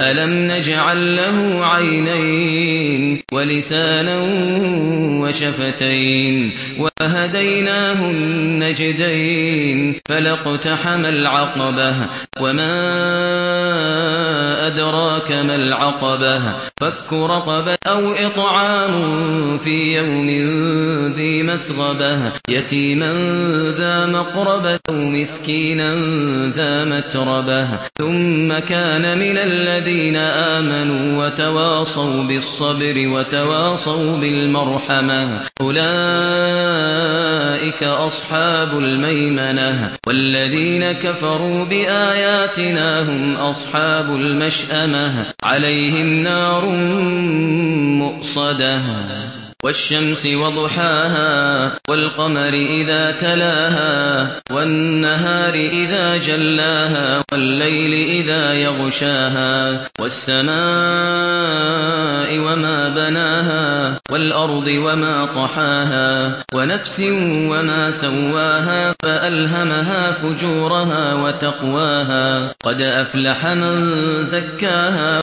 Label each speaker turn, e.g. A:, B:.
A: ألم نجعل له عينين ولسانا وشفتين وهديناه النجدين فلقتحم العقبة وما أدراك ما العقبة فك رقبة أو إطعام في يوم ذي مسغبة يتيما ذا مقربة أو مسكينا ذا متربة. ثم كان من الذين آمنوا وتواصوا بالصبر وتواصوا بالمرحمة. أولئك أصحاب الميمنة والذين كفروا بآياتنا هم أصحاب المشأمة عليهم نار مؤصده والشمس وضحاها والقمر إذا تلاها والنهار إذا جلاها والليل إذا يغشاها وما بناها والأرض وما طحاها ونفس وما سواها فألهمها فجورها وتقواها قد أفلح من زكاها